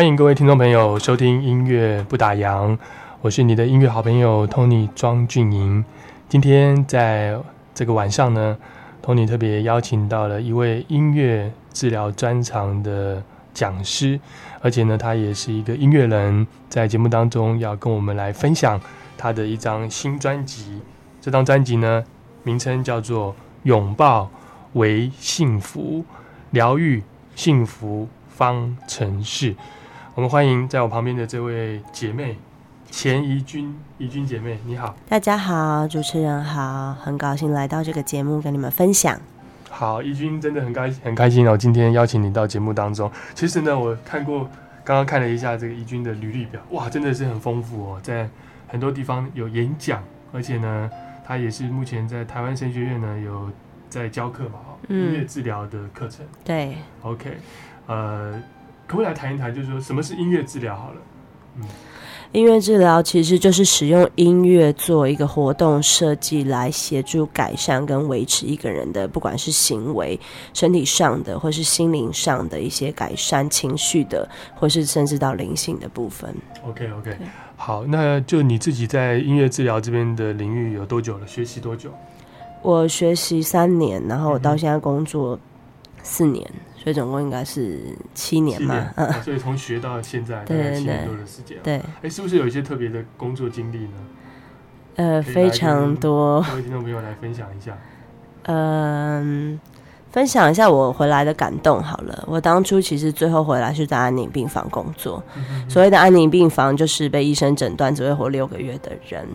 欢迎各位听众朋友收听音乐不打烊，我是你的音乐好朋友 Tony 庄俊莹。今天在这个晚上呢，Tony 特别邀请到了一位音乐治疗专长的讲师，而且呢，他也是一个音乐人，在节目当中要跟我们来分享他的一张新专辑。这张专辑呢，名称叫做《拥抱为幸福，疗愈幸福方程式》。我们欢迎在我旁边的这位姐妹钱怡君，怡君姐妹，你好。大家好，主持人好，很高兴来到这个节目跟你们分享。好，怡君真的很开很开心哦，今天邀请你到节目当中。其实呢，我看过，刚刚看了一下这个怡君的履历表，哇，真的是很丰富哦，在很多地方有演讲，而且呢，她也是目前在台湾神学院呢有在教课嘛，音乐治疗的课程。对，OK，呃，可不可以来谈一谈，就是说什么是音乐治疗好了？嗯音乐治疗其实就是使用音乐做一个活动设计，来协助改善跟维持一个人的不管是行为、身体上的，或是心灵上的一些改善、情绪的，或是甚至到灵性的部分。OK OK，好，那就你自己在音乐治疗这边的领域有多久了？学习多久？我学习三年，然后我到现在工作四年，所以总共应该是七年嘛年。嗯，啊所以从学到现在大概七年多的时间。对，哎，是不是有一些特别的工作经历呢？呃，非常多。各位听众朋友来分享一下。嗯，分享一下我回来的感动好了。我当初其实最后回来是在安宁病房工作，所谓的安宁病房就是被医生诊断只会活六个月的人。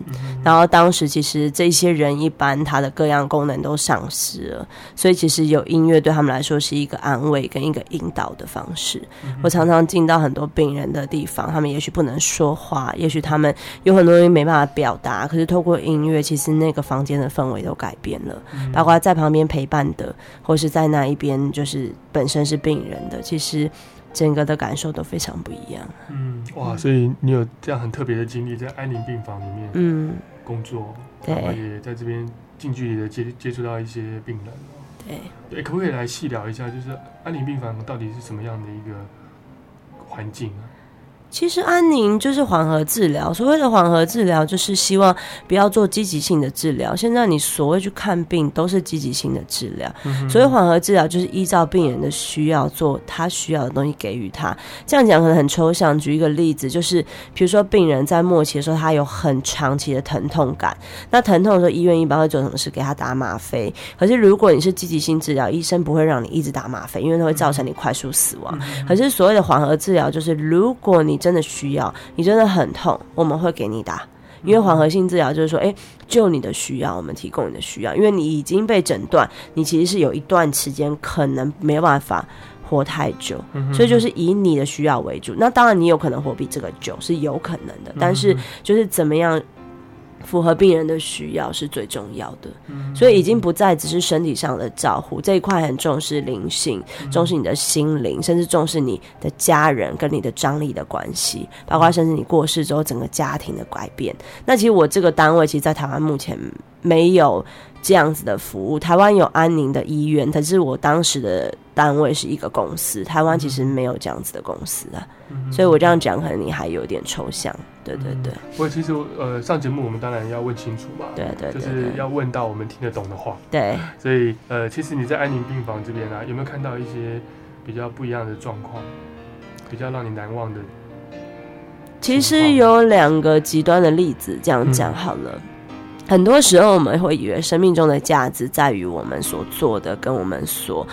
然后当时其实这些人一般他的各样功能都丧失了，所以其实有音乐对他们来说是一个安慰跟一个引导的方式。我常常进到很多病人的地方，他们也许不能说话，也许他们有很多东西没办法表达，可是透过音乐，其实那个房间的氛围都改变了。包括在旁边陪伴的，或是在那一边就是本身是病人的，其实整个的感受都非常不一样。嗯，哇，所以你有这样很特别的经历，在安宁病房里面嗯，工作，对然后也在这边近距离的接接触到一些病人。对。对，可不可以来细聊一下，就是安宁病房到底是什么样的一个环境啊？其实安宁就是缓和治疗，所谓的缓和治疗就是希望不要做积极性的治疗。现在你所谓去看病都是积极性的治疗，所以缓和治疗就是依照病人的需要做他需要的东西给予他。这样讲可能很抽象，举一个例子，就是比如说病人在末期的时候，他有很长期的疼痛感，那疼痛的时候，医院一般会做什么事？给他打吗啡。可是如果你是积极性治疗，医生不会让你一直打吗啡，因为它会造成你快速死亡。可是所谓的缓和治疗，就是如果你真的需要，你真的很痛，我们会给你打。因为缓和性治疗就是说，诶，就你的需要，我们提供你的需要，因为你已经被诊断，你其实是有一段时间可能没办法活太久，所以就是以你的需要为主。那当然，你有可能活比这个久是有可能的，但是就是怎么样符合病人的需要是最重要的。所以已经不再只是身体上的照护这一块，很重视灵性，重视你的心灵，甚至重视你的家人跟你的张力的关系，包括甚至你过世之后整个家庭的改变。那其实我这个单位，其实在台湾目前没有这样子的服务。台湾有安宁的医院，可是我当时的单位是一个公司，台湾其实没有这样子的公司啊。所以我这样讲，可能你还有点抽象。对对对，不过其实呃，上节目我们当然要问清楚嘛，对对对就是要问到我们听得懂的话。对。所以呃，其实你在安宁病房这边啊，有没有看到一些比较不一样的状况，比较让你难忘的？其实有两个极端的例子，这样讲好了。很多时候我们会以为生命中的价值在于我们所做的，跟我们所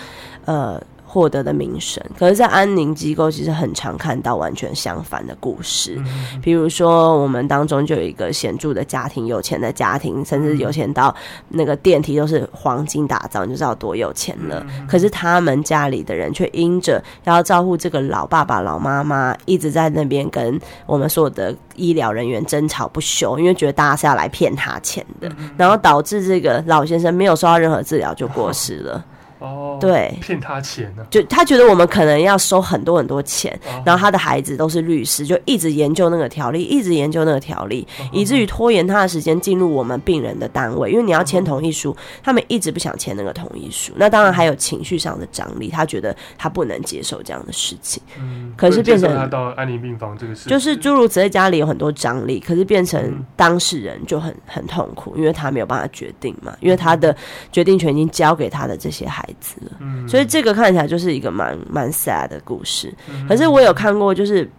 呃获得的名声。可是，在安宁机构，其实很常看到完全相反的故事。比如说，我们当中就有一个显著的家庭，有钱的家庭，甚至有钱到那个电梯都是黄金打造，你就知道多有钱了。可是他们家里的人却因着要照顾这个老爸爸、老妈妈，一直在那边跟我们所有的医疗人员争吵不休，因为觉得大家是要来骗他钱的，然后导致这个老先生没有受到任何治疗就过世了。哦，对。骗他钱呢、就他觉得我们可能要收很多很多钱，哦。然后他的孩子都是律师，就一直研究那个条例，一直研究那个条例，哦以至于拖延他的时间进入我们病人的单位，因为你要签同意书，他们一直不想签那个同意书。那当然还有情绪上的张力，他觉得他不能接受这样的事情，嗯，可是变成他到安宁病房这个事，就是诸如此类，家里有很多张力，可是变成嗯。当事人就很很痛苦，因为他没有办法决定嘛，因为他的决定权已经交给他的这些孩子了。嗯所以这个看起来就是一个蛮蛮 sad 的故事。可是我有看过，就是。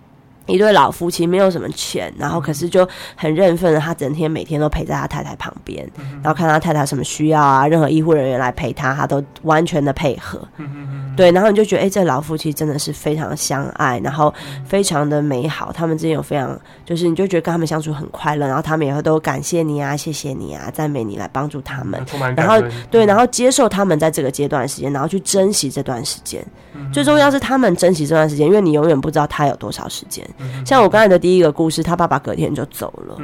一对老夫妻没有什么钱，然后可是就很认份的，他整天每天都陪在他太太旁边，然后看他太太什么需要啊，任何医护人员来陪他，他都完全的配合。对，然后你就觉得，哎、这老夫妻真的是非常相爱，然后非常的美好，他们之间有非常，就是你就觉得跟他们相处很快乐，然后他们也会都感谢你啊，谢谢你啊，赞美你来帮助他们，然后，对，然后接受他们在这个阶段的时间，然后去珍惜这段时间。最重要是他们珍惜这段时间，因为你永远不知道他有多少时间。像我刚才的第一个故事，他爸爸隔天就走了。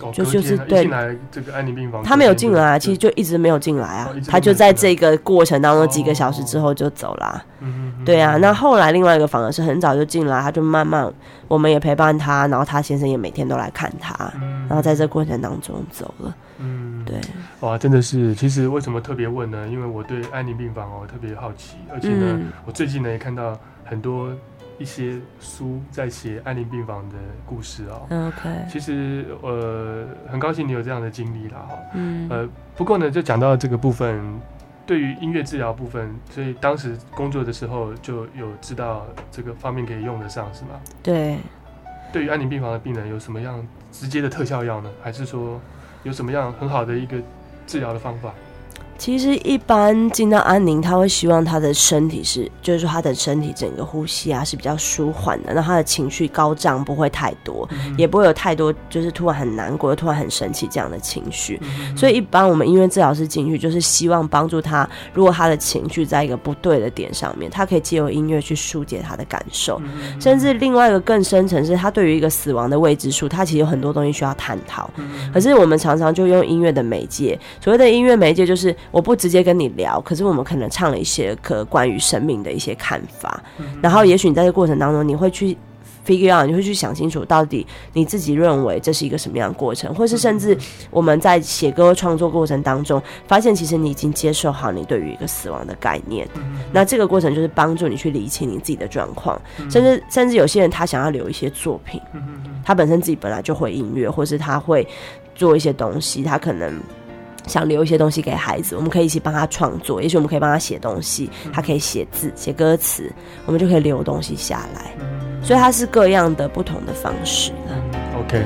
哦就隔天一就是对。进来这个安宁病房，他没有进来啊，其实就一直没有进来啊他就在这个过程当中几个小时哦。之后就走啦。嗯嗯嗯对啊，那后来另外一个反而是很早就进来，他就慢慢我们也陪伴他，然后他先生也每天都来看他，嗯。然后在这过程当中走了。嗯。对，哇，真的是，其实为什么特别问呢？因为我对安宁病房哦特别好奇，而且呢，嗯。我最近呢也看到很多一些书在写安宁病房的故事哦。OK，其实呃，很高兴你有这样的经历啦哈。嗯呃，不过呢，就讲到这个部分，对于音乐治疗部分，所以当时工作的时候就有知道这个方面可以用得上，是吗？对，对于安宁病房的病人有什么样直接的特效药呢？还是说有什么样很好的一个治疗的方法？其实一般进到安宁，他会希望他的身体是，就是说他的身体整个呼吸啊是比较舒缓的，那他的情绪高涨不会太多，也不会有太多就是突然很难过、突然很生气这样的情绪。所以一般我们音乐治疗师进去，就是希望帮助他，如果他的情绪在一个不对的点上面，他可以借由音乐去疏解他的感受。甚至另外一个更深层是，他对于一个死亡的未知数，他其实有很多东西需要探讨。可是我们常常就用音乐的媒介，所谓的音乐媒介就是我不直接跟你聊，可是我们可能唱了一些歌关于生命的一些看法，然后也许你在这过程当中，你会去。figure out，你会去想清楚，到底你自己认为这是一个什么样的过程，或是甚至我们在写歌创作过程当中，发现其实你已经接受好你对于一个死亡的概念。那这个过程就是帮助你去理清你自己的状况，甚至甚至有些人他想要留一些作品，他本身自己本来就会音乐，或是他会做一些东西，他可能。想留一些东西给孩子，我们可以一起帮他创作，也许我们可以帮他写东西，他可以写字、写歌词，我们就可以留东西下来。所以它是各样的不同的方式的。OK，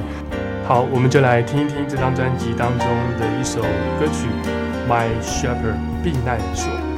好，我们就来听一听这张专辑当中的一首歌曲《My Shepherd》避难所。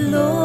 Lord.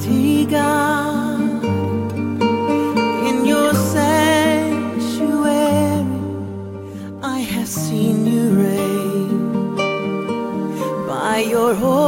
Mighty God, in your sanctuary, I have seen you reign by your holy.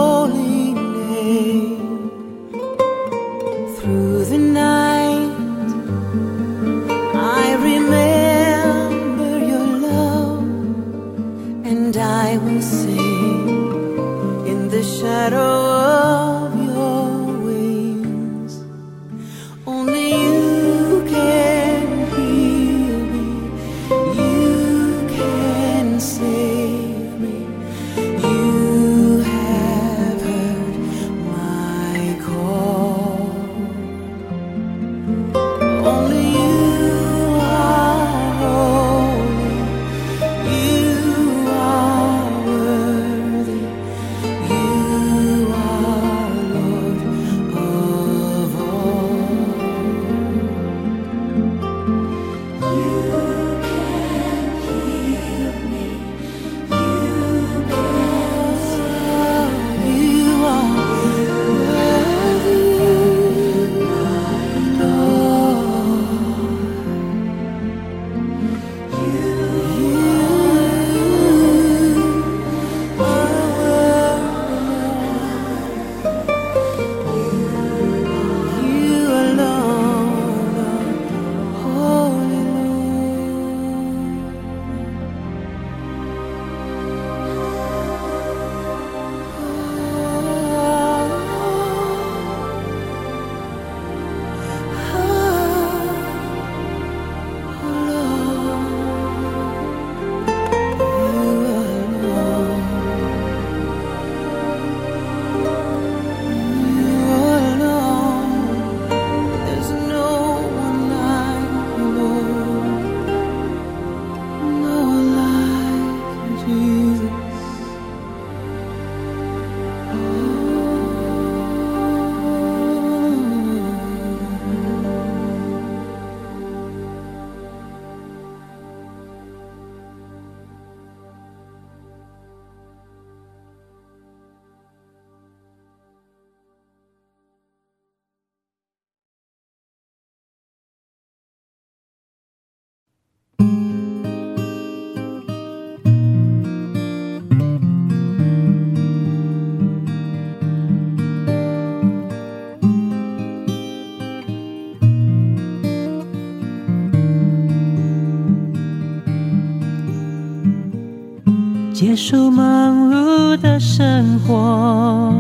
结束忙碌的生活，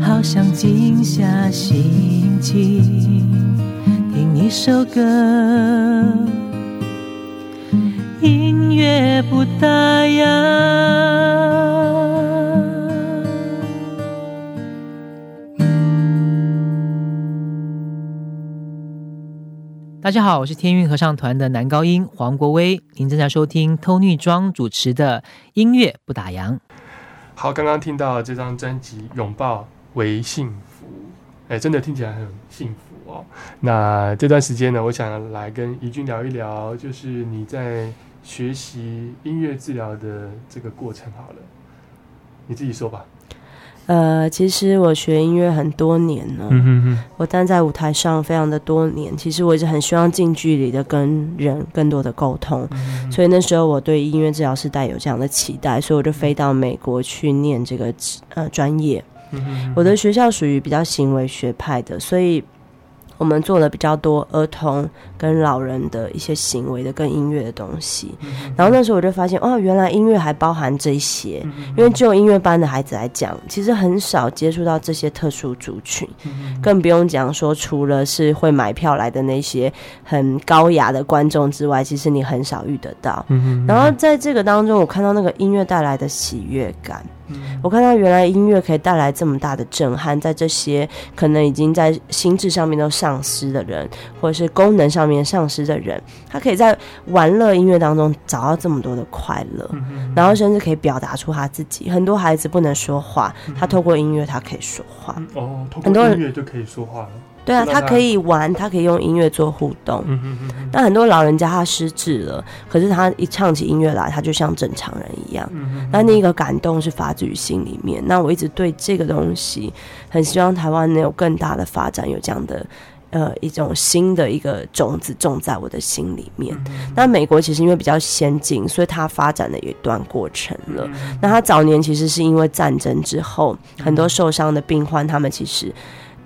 好想静下心情，听一首歌，音乐不打烊。大家好，我是天韵合唱团的男高音黄国威，您正在收听 Tony 庄主持的音乐不打烊。好，刚刚听到这张专辑《拥抱为幸福》，哎，真的听起来很幸福哦。那这段时间呢，我想来跟怡君聊一聊，就是你在学习音乐治疗的这个过程。好了，你自己说吧。呃，其实我学音乐很多年了，嗯哼哼，我站在舞台上非常的多年，其实我一直很希望近距离的跟人更多的沟通，所以那时候我对音乐治疗师带有这样的期待，所以我就飞到美国去念这个呃专业。嗯哼我的学校属于比较行为学派的，所以我们做了比较多儿童跟老人的一些行为的跟音乐的东西。然后那时候我就发现，哦，原来音乐还包含这些，因为就音乐班的孩子来讲，其实很少接触到这些特殊族群，更不用讲说除了是会买票来的那些很高雅的观众之外，其实你很少遇得到。嗯然后在这个当中，我看到那个音乐带来的喜悦感，我看到原来音乐可以带来这么大的震撼，在这些可能已经在心智上面都丧失的人，或者是功能上面丧失的人，他可以在玩乐音乐当中找到这么多的快乐，然后甚至可以表达出他自己。很多孩子不能说话，他透过音乐他可以说话。哦，通过音乐就可以说话了。对啊，他可以玩，他可以用音乐做互动。那很多老人家他失智了，可是他一唱起音乐来，他就像正常人一样。那那个感动是发自于心里面。那我一直对这个东西很希望台湾能有更大的发展，有这样的呃一种新的一个种子种在我的心里面。那美国其实因为比较先进，所以它发展的一段过程了。那它早年其实是因为战争之后，很多受伤的病患，他们其实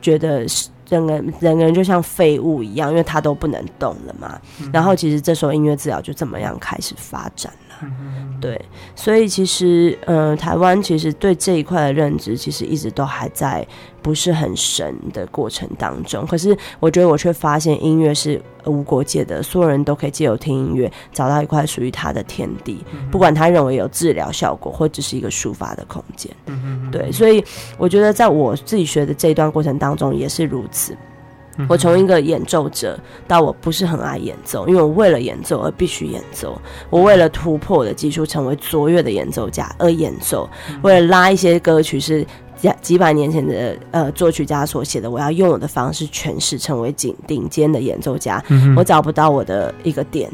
觉得是。整个人整个人就像废物一样，因为他都不能动了嘛。然后其实这时候音乐治疗就这么样开始发展了。对，所以其实，呃，台湾其实对这一块的认知，其实一直都还在不是很深的过程当中。可是，我觉得我却发现音乐是无国界的，所有人都可以借由听音乐找到一块属于他的天地，不管他认为有治疗效果，或只是一个抒发的空间。对，所以我觉得在我自己学的这一段过程当中也是如此。我从一个演奏者到我不是很爱演奏，因为我为了演奏而必须演奏，我为了突破我的技术，成为卓越的演奏家而演奏，为了拉一些歌曲是几几百年前的呃作曲家所写的，我要用我的方式诠释，成为顶顶尖的演奏家，我找不到我的一个点。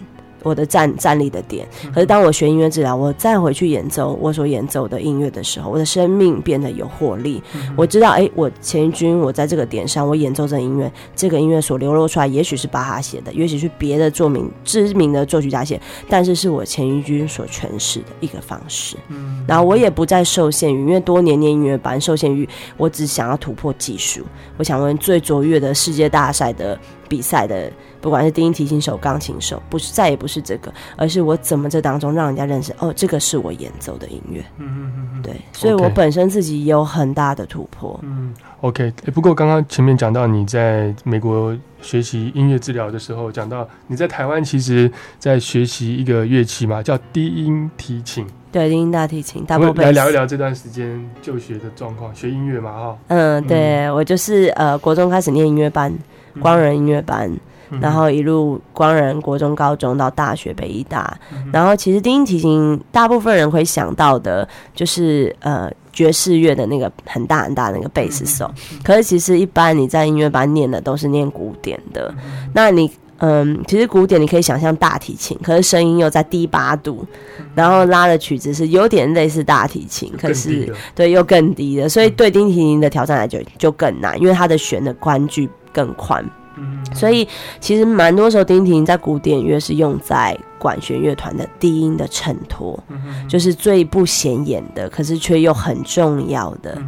我的站站立的点，可是当我学音乐治疗，我再回去演奏我所演奏的音乐的时候，我的生命变得有活力。我知道，哎，我钱一军，我在这个点上，我演奏这音乐，这个音乐所流露出来，也许是巴哈写的，也许是别的作名知名的作曲家写，但是是我钱一军所诠释的一个方式。嗯，然后我也不再受限于，因为多年念音乐班，受限于我只想要突破技术，我想问最卓越的世界大赛的比赛的。不管是低音提琴手、钢琴手，不是再也不是这个，而是我怎么这当中让人家认识哦，这个是我演奏的音乐。嗯嗯嗯对，所以我本身自己也有很大的突破。嗯，OK。不过刚刚前面讲到你在美国学习音乐治疗的时候，讲到你在台湾其实在学习一个乐器嘛，叫低音提琴。对，低音大提琴。我们来聊一聊这段时间就学的状况，学音乐嘛，哈。嗯，对我就是呃，国中开始念音乐班，光仁音乐班。然后一路光仁国中、高中到大学北医大，然后其实低音提琴大部分人会想到的就是呃爵士乐的那个很大很大那个贝斯手，可是其实一般你在音乐班念的都是念古典的。那你嗯，其实古典你可以想象大提琴，可是声音又在低八度，然后拉的曲子是有点类似大提琴，可是对又更低的，所以对低音提琴的挑战来就就更难，因为它的弦的宽距更宽。所以其实蛮多时候，丁婷在古典乐是用在管弦乐团的低音的衬托，就是最不显眼的，可是却又很重要的。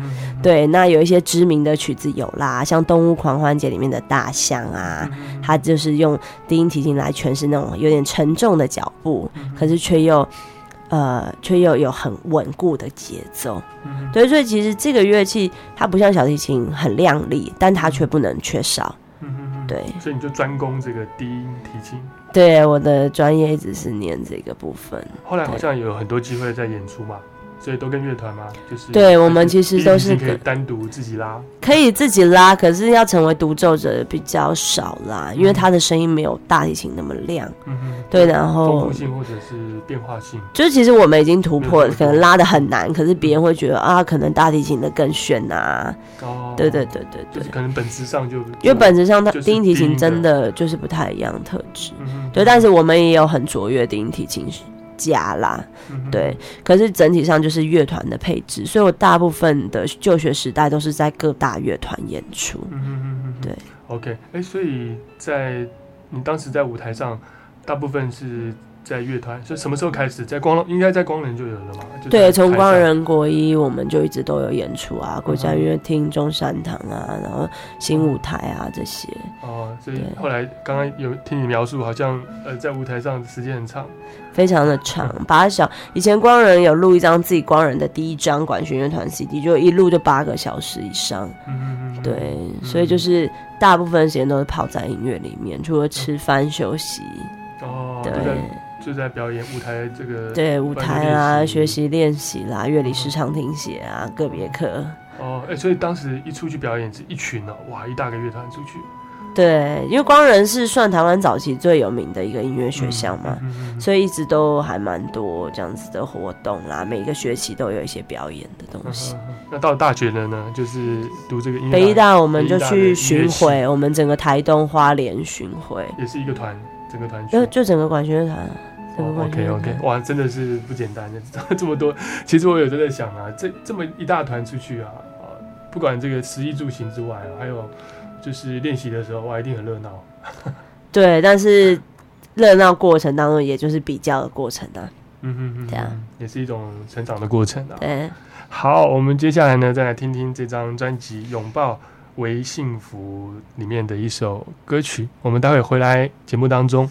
对，那有一些知名的曲子有啦，像《动物狂欢节》里面的大象啊，它就是用低音提琴来诠释那种有点沉重的脚步，可是却又呃却又有很稳固的节奏。对，所以其实这个乐器它不像小提琴很亮丽，但它却不能缺少。对，所以你就专攻这个低音提琴。对，我的专业一直是念这个部分。后来好像有很多机会在演出嘛。所以都跟乐团吗？就是对我们其实都是可以单独自己拉，可以自己拉，可是要成为独奏者比较少啦，因为他的声音没有大提琴那么亮。嗯哼，对，然后丰富性或者是变化性，就是其实我们已经突破，可能拉的很难，可是别人会觉得啊，可能大提琴的更炫呐。哦，对对对对对，可能本质上就因为本质上它低音提琴真的就是不太一样特质。嗯对，但是我们也有很卓越低音提琴。加啦，对，可是整体上就是乐团的配置，所以我大部分的就学时代都是在各大乐团演出。嗯嗯嗯，对。OK，哎，所以在你当时在舞台上，大部分是。在乐团是什么时候开始？在光应该在光仁就有了嘛？对，从光仁国一我们就一直都有演出啊，国家音乐厅、中山堂啊，然后新舞台啊这些。哦，所以后来刚刚有听你描述，好像呃在舞台上时间很长，非常的长，八小。以前光人有录一张自己光人的第一张管弦乐团 CD，就一录就八个小时以上。嗯嗯嗯。对，所以就是大部分时间都是泡在音乐里面，除了吃饭休息。哦，对。就在表演舞台这个对舞台啦，学习练习啦，乐理时常听写啊，个别课哦，哎，所以当时一出去表演是一群哦，哇，一大个乐团出去。对，因为光仁是算台湾早期最有名的一个音乐学校嘛，所以一直都还蛮多这样子的活动啦，每个学期都有一些表演的东西。那到大学了呢，就是读这个音乐。北医大我们就去巡回，我们整个台东花莲巡回，也是一个团，整个团就就整个管弦乐团。OK OK，哇，真的是不简单的，这么多。其实我有在想啊，这这么一大团出去啊，啊，不管这个食衣住行之外，还有就是练习的时候，哇，一定很热闹。对，但是热闹过程当中，也就是比较的过程啊。嗯嗯嗯，这样也是一种成长的过程啊。对，好，我们接下来呢，再来听听这张专辑《拥抱为幸福》里面的一首歌曲。我们待会回来节目当中。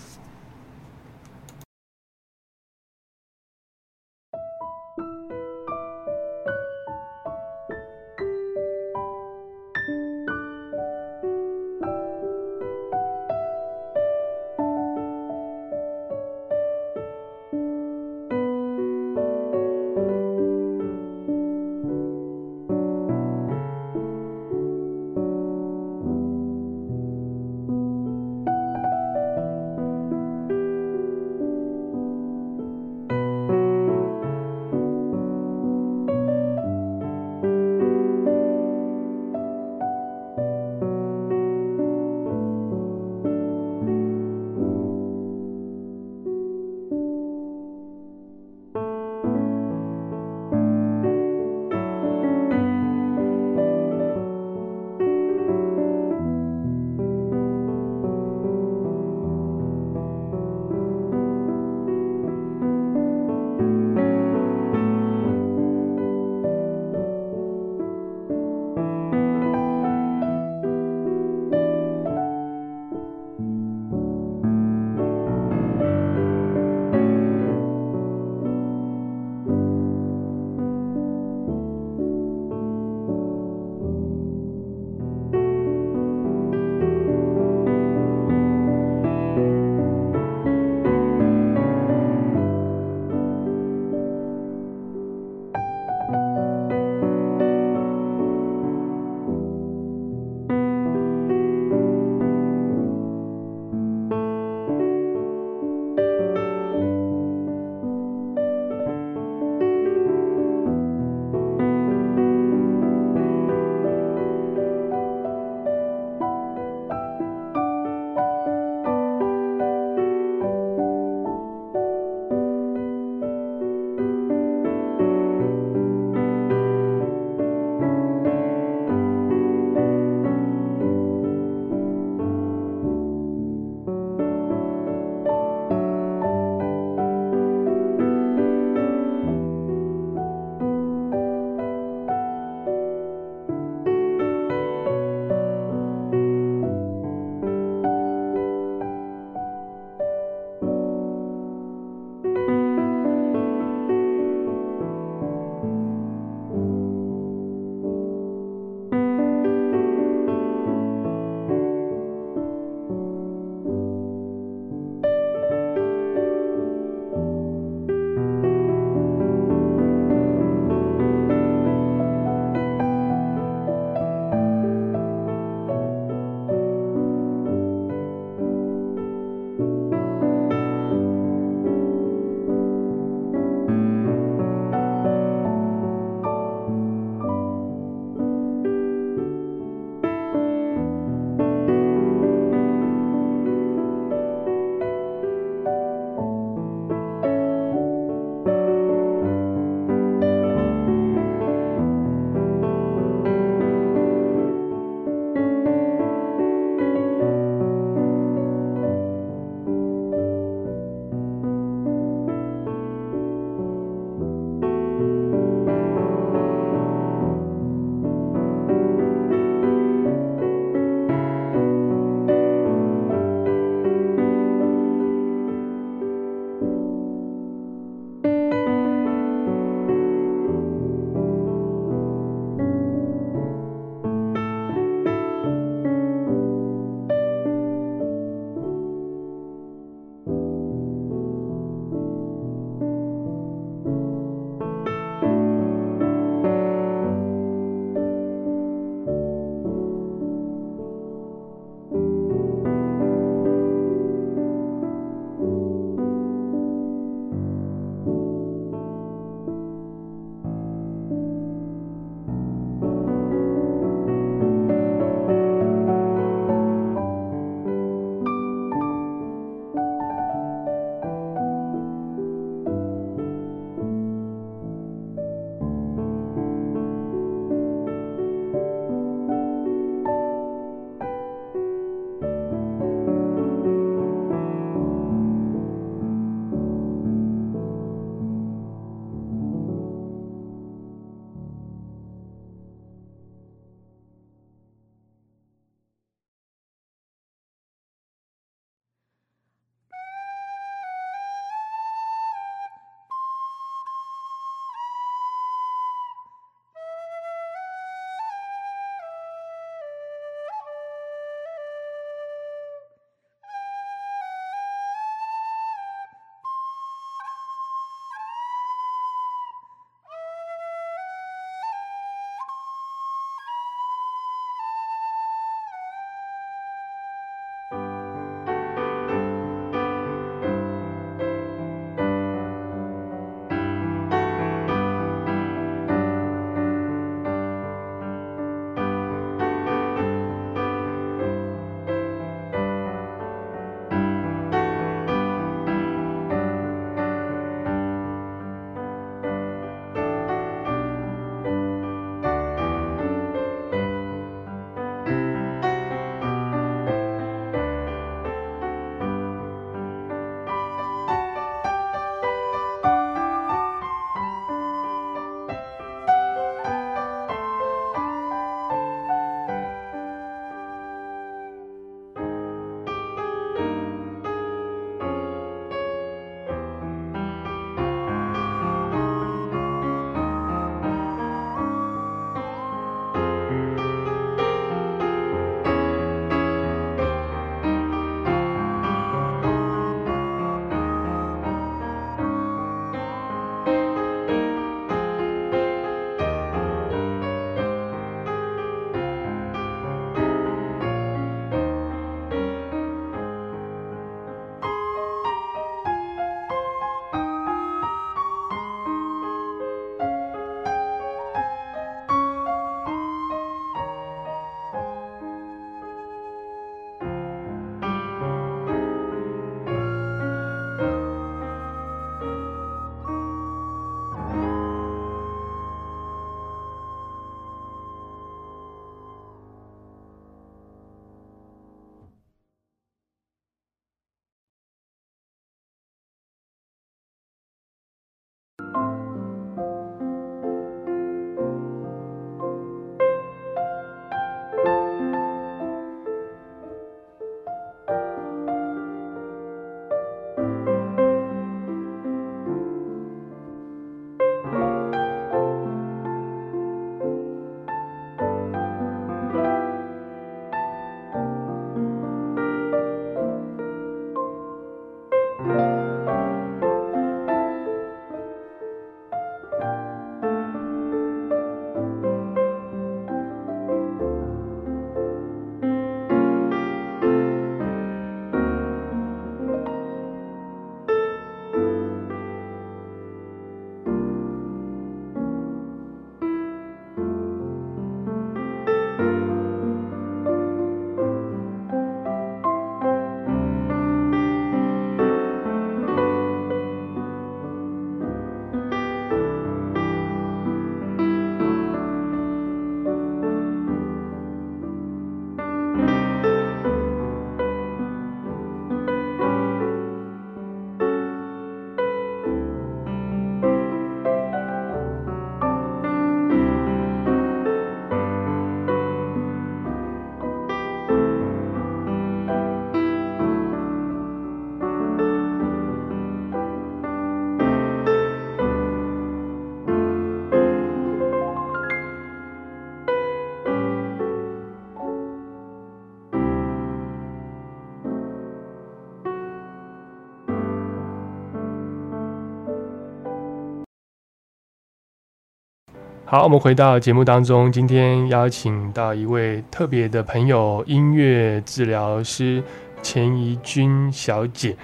好，我们回到节目当中，今天邀请到一位特别的朋友，音乐治疗师钱怡君小姐。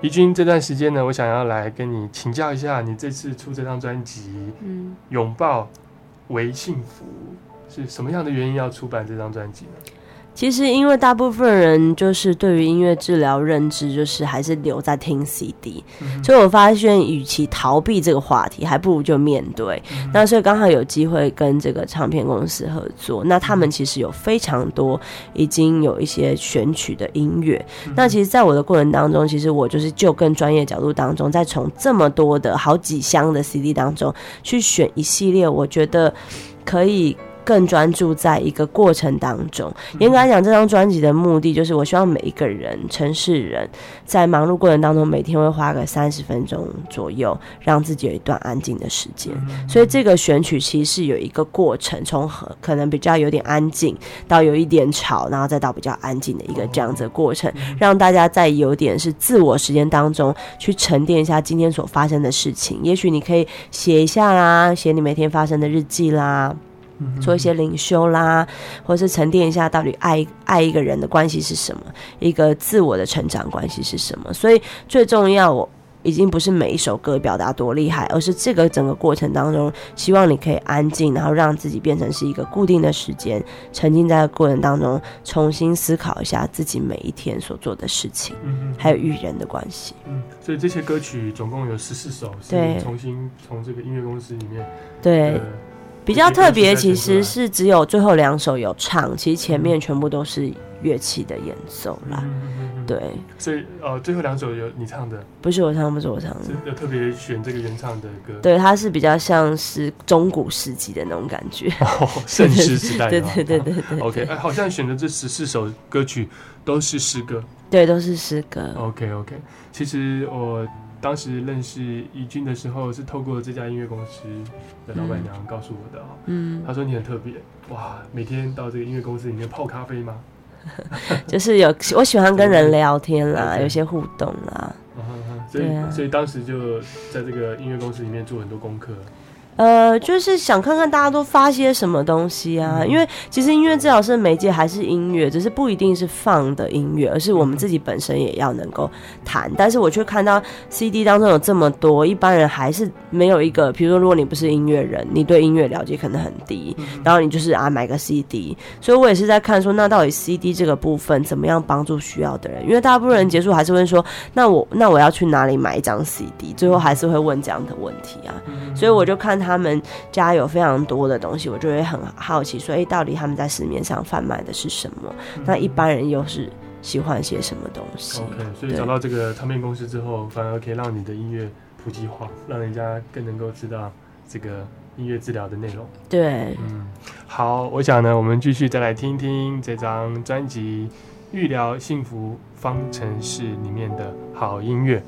怡君，这段时间呢，我想要来跟你请教一下，你这次出这张专辑《嗯，拥抱为幸福》，是什么样的原因要出版这张专辑呢？其实因为大部分人就是对于音乐治疗认知，就是还是留在听 CD，、所以我发现与其逃避这个话题，还不如就面对。那所以刚好有机会跟这个唱片公司合作，那他们其实有非常多已经有一些选曲的音乐。那其实，在我的过程当中，其实我就是就更专业角度当中，再从这么多的好几箱的 CD 当中去选一系列，我觉得可以。更专注在一个过程当中。严格来讲，这张专辑的目的就是，我希望每一个人、城市人在忙碌过程当中，每天会花个三十分钟左右，让自己有一段安静的时间。所以这个选曲其实是有一个过程，从可能比较有点安静，到有一点吵，然后再到比较安静的一个这样子的过程，让大家在有点是自我时间当中去沉淀一下今天所发生的事情。也许你可以写一下啦，写你每天发生的日记啦。做一些灵修啦，或是沉淀一下，到底爱爱一个人的关系是什么，一个自我的成长关系是什么。所以最重要，我已经不是每一首歌表达多厉害，而是这个整个过程当中，希望你可以安静，然后让自己变成是一个固定的时间，沉浸在过程当中，重新思考一下自己每一天所做的事情，嗯还有与人的关系。嗯，所以这些歌曲总共有十四首，是对重新从这个音乐公司里面对。呃比较特别，其实是只有最后两首有唱，其实前面全部都是乐器的演奏啦。来嗯嗯嗯嗯对，所以呃，最后两首有你唱的，不是我唱，不是我唱的是。有特别选这个原唱的歌，对，它是比较像是中古世纪的那种感觉。哦，盛世时代嘛对对对对。OK，哎，好像选的这十四首歌曲都是诗歌。对，都是诗歌。OK OK，其实我当时认识怡君的时候，是透过这家音乐公司的老板娘告诉我的啊、嗯，她说你很特别，哇，每天到这个音乐公司里面泡咖啡吗？就是有我喜欢跟人聊天啦，有些互动啦。所以、啊所以当时就在这个音乐公司里面做很多功课。呃，就是想看看大家都发些什么东西啊，嗯因为其实音乐治疗师的媒介还是音乐，只是不一定是放的音乐，而是我们自己本身也要能够弹。但是我却看到 CD 当中有这么多，一般人还是没有一个，比如说如果你不是音乐人，你对音乐了解可能很低，然后你就是啊买个 CD，所以我也是在看说，那到底 CD 这个部分怎么样帮助需要的人？因为大部分人结束还是会说，那我那我要去哪里买一张 CD？最后还是会问这样的问题啊。所以我就看他们家有非常多的东西，我就会很好奇说，诶，到底他们在市面上贩卖的是什么？那一般人又是喜欢些什么东西 OK，所以找到这个唱片公司之后，反而可以让你的音乐普及化，让人家更能够知道这个音乐治疗的内容。对，嗯，好，我想呢，我们继续再来听听这张专辑《预疗幸福方程式》里面的好音乐。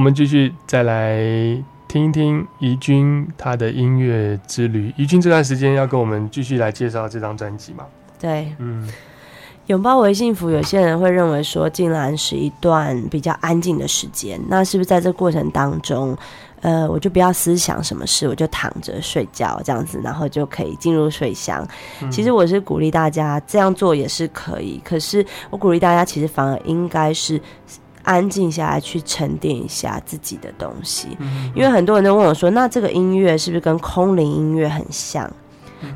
我们继续再来听一听怡君他的音乐之旅。怡君这段时间要跟我们继续来介绍这张专辑嘛？对，嗯，拥抱为幸福，有些人会认为说，竟然是一段比较安静的时间。那是不是在这过程当中，呃，我就不要思想什么事，我就躺着睡觉这样子，然后就可以进入睡乡？其实我是鼓励大家这样做也是可以，可是我鼓励大家，其实反而应该是。安静下来，去沉淀一下自己的东西，因为很多人都问我说：“那这个音乐是不是跟空灵音乐很像？”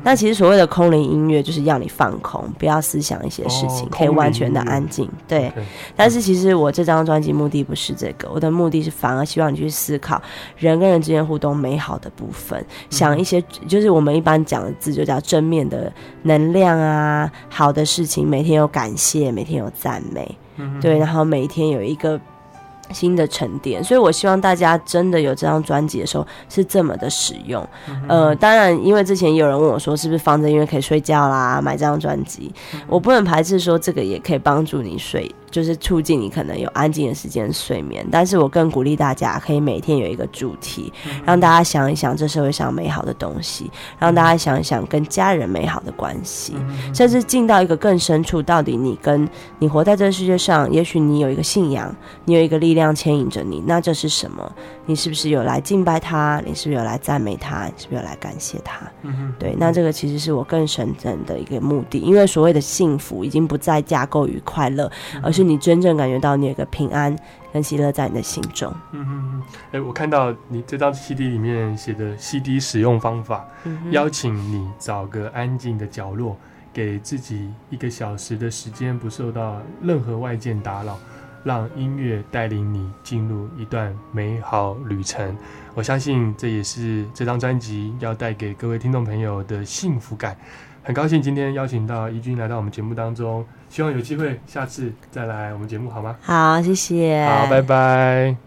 那其实所谓的空灵音乐，就是要你放空，不要思想一些事情，可以完全的安静。对。但是其实我这张专辑目的不是这个，我的目的是反而希望你去思考人跟人之间互动美好的部分，想一些就是我们一般讲的字，就叫正面的能量啊，好的事情，每天有感谢，每天有赞美。对，然后每一天有一个新的沉淀，所以我希望大家真的有这张专辑的时候是这么的使用。呃，当然，因为之前有人问我说，是不是放着音乐可以睡觉啦？买这张专辑，我不能排斥说这个也可以帮助你睡。就是促进你可能有安静的时间睡眠，但是我更鼓励大家可以每天有一个主题，让大家想一想这社会上美好的东西，让大家想一想跟家人美好的关系，甚至进到一个更深处，到底你跟你活在这个世界上，也许你有一个信仰，你有一个力量牵引着你，那这是什么？你是不是有来敬拜他？你是不是有来赞美他？你是不是有来感谢他？对，那这个其实是我更深层的一个目的，因为所谓的幸福已经不再架构于快乐，而是。你真正感觉到你有个平安跟喜乐在你的心中。嗯嗯嗯。哎，我看到你这张 CD 里面写的 CD 使用方法，邀请你找个安静的角落，给自己一个小时的时间，不受到任何外界打扰，让音乐带领你进入一段美好旅程。我相信这也是这张专辑要带给各位听众朋友的幸福感。很高兴今天邀请到怡君来到我们节目当中，希望有机会下次再来我们节目好吗？好，谢谢。好，拜拜。